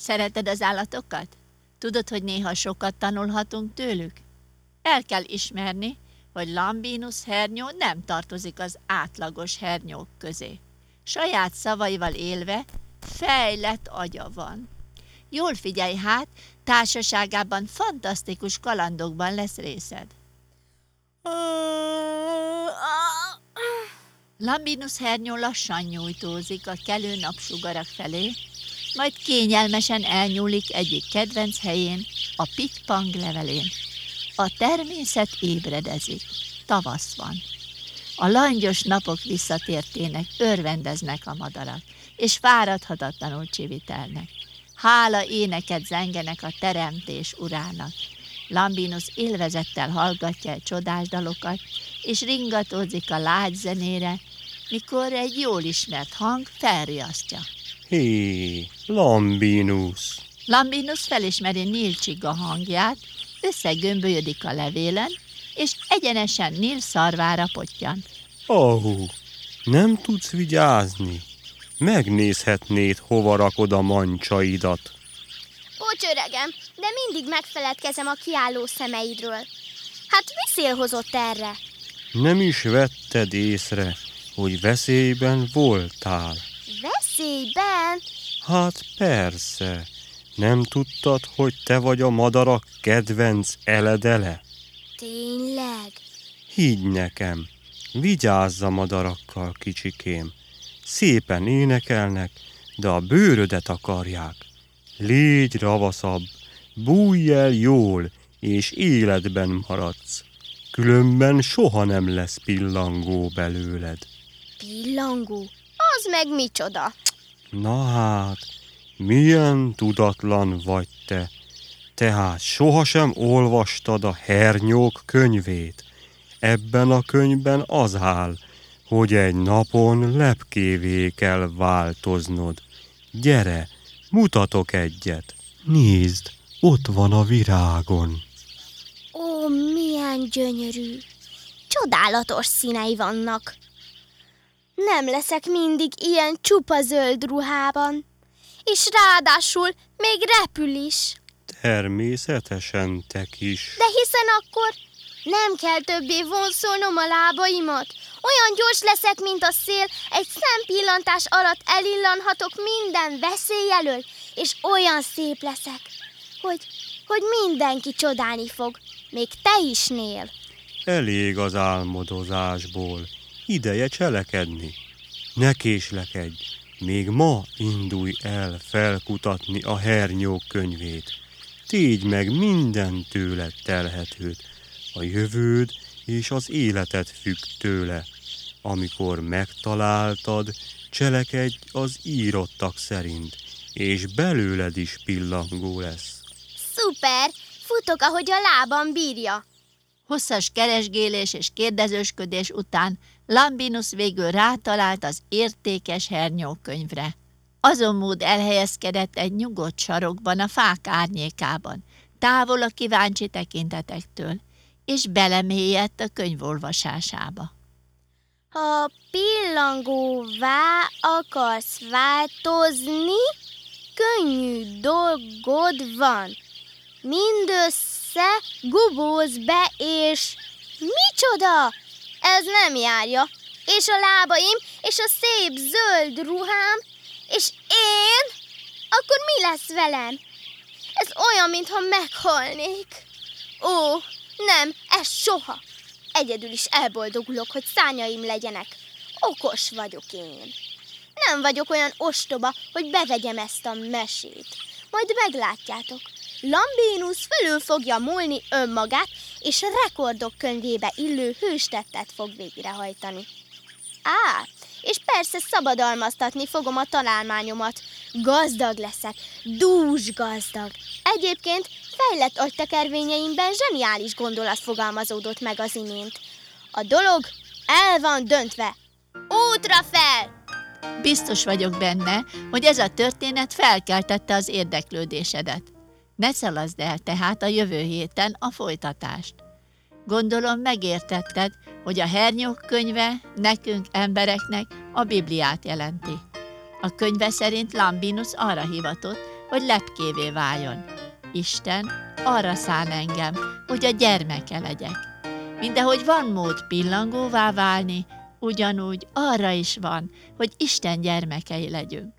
Szereted az állatokat? Tudod, hogy néha sokat tanulhatunk tőlük? El kell ismerni, hogy Lambinus hernyó nem tartozik az átlagos hernyók közé. Saját szavaival élve fejlett agya van. Jól figyelj hát, társaságában fantasztikus kalandokban lesz részed. Lambinus hernyó lassan nyújtózik a kelő napsugarak felé, majd kényelmesen elnyúlik egyik kedvenc helyén, a pitpang levelén. A természet ébredezik. Tavasz van. A langyos napok visszatértének örvendeznek a madarak, és fáradhatatlanul csivitelnek. Hála éneket zengenek a teremtés urának. Lambinus élvezettel hallgatja egy csodás dalokat, és ringatózik a lágy zenére, mikor egy jól ismert hang felriasztja. Hé, Lambinus! Lambinus felismeri Nilcsiga hangját, összegömbölyödik a levélen, és egyenesen Nil szarvára pottyan. Ahú, nem tudsz vigyázni? Megnézhetnéd, hova rakod a mancsaidat. Bocs, öregem, de mindig megfeledkezem a kiálló szemeidről. Hát mi szél hozott erre? Nem is vetted észre, hogy veszélyben voltál. Veszélyben? Hát persze. Nem tudtad, hogy te vagy a madarak kedvenc eledele? Tényleg? Higgy nekem, vigyázz a madarakkal, kicsikém. Szépen énekelnek, de a bőrödet akarják. Légy ravaszabb, bújj el jól, és életben maradsz. Különben soha nem lesz pillangó belőled. Pillangó? Az meg micsoda? Na hát, milyen tudatlan vagy te. Tehát sohasem olvastad a hernyók könyvét. Ebben a könyvben az áll, hogy egy napon lepkévé kell változnod. Gyere, mutatok egyet. Nézd, ott van a virágon. Ó, milyen gyönyörű! Csodálatos színei vannak. Nem leszek mindig ilyen csupa zöld ruhában. És ráadásul még repül is. Természetesen te is. De hiszen akkor nem kell többé vonszolnom a lábaimat. Olyan gyors leszek, mint a szél, egy szempillantás alatt elillanhatok minden veszély elől, és olyan szép leszek, hogy, hogy mindenki csodálni fog, még te is nél. Elég az álmodozásból. Ideje cselekedni. Ne késlekedj, még ma indulj el felkutatni a hernyók könyvét. Tégy meg minden tőled telhetőt. A jövőd és az életed függ tőle. Amikor megtaláltad, cselekedj az írottak szerint, és belőled is pillangó lesz. Szuper! Futok, ahogy a lábam bírja. Hosszas keresgélés és kérdezősködés után Lambinus végül rátalált az értékes hernyókönyvre. Azon mód elhelyezkedett egy nyugodt sarokban a fák árnyékában, távol a kíváncsi tekintetektől, és belemélyedt a könyv olvasásába. Ha pillangóvá akarsz változni, könnyű dolgod van. Mindössze gubóz be, és micsoda? Ez nem járja. És a lábaim, és a szép zöld ruhám, és én? Akkor mi lesz velem? Ez olyan, mintha meghalnék. Ó, nem, ez soha. Egyedül is elboldogulok, hogy szányaim legyenek. Okos vagyok én. Nem vagyok olyan ostoba, hogy bevegyem ezt a mesét. Majd meglátjátok. Lambinus fölül fogja múlni önmagát, és a rekordok könyvébe illő hőstettet fog végrehajtani. Á, és persze szabadalmaztatni fogom a találmányomat. Gazdag leszek, dús gazdag. Egyébként fejlett agytekervényeimben zseniális gondolat fogalmazódott meg az imént. A dolog el van döntve. Útra fel! Biztos vagyok benne, hogy ez a történet felkeltette az érdeklődésedet. Ne szalaszd el tehát a jövő héten a folytatást. Gondolom megértetted, hogy a hernyók könyve nekünk embereknek a Bibliát jelenti. A könyve szerint Lambinus arra hivatott, hogy lepkévé váljon. Isten arra szán engem, hogy a gyermeke legyek. Mindehogy van mód pillangóvá válni, ugyanúgy arra is van, hogy Isten gyermekei legyünk.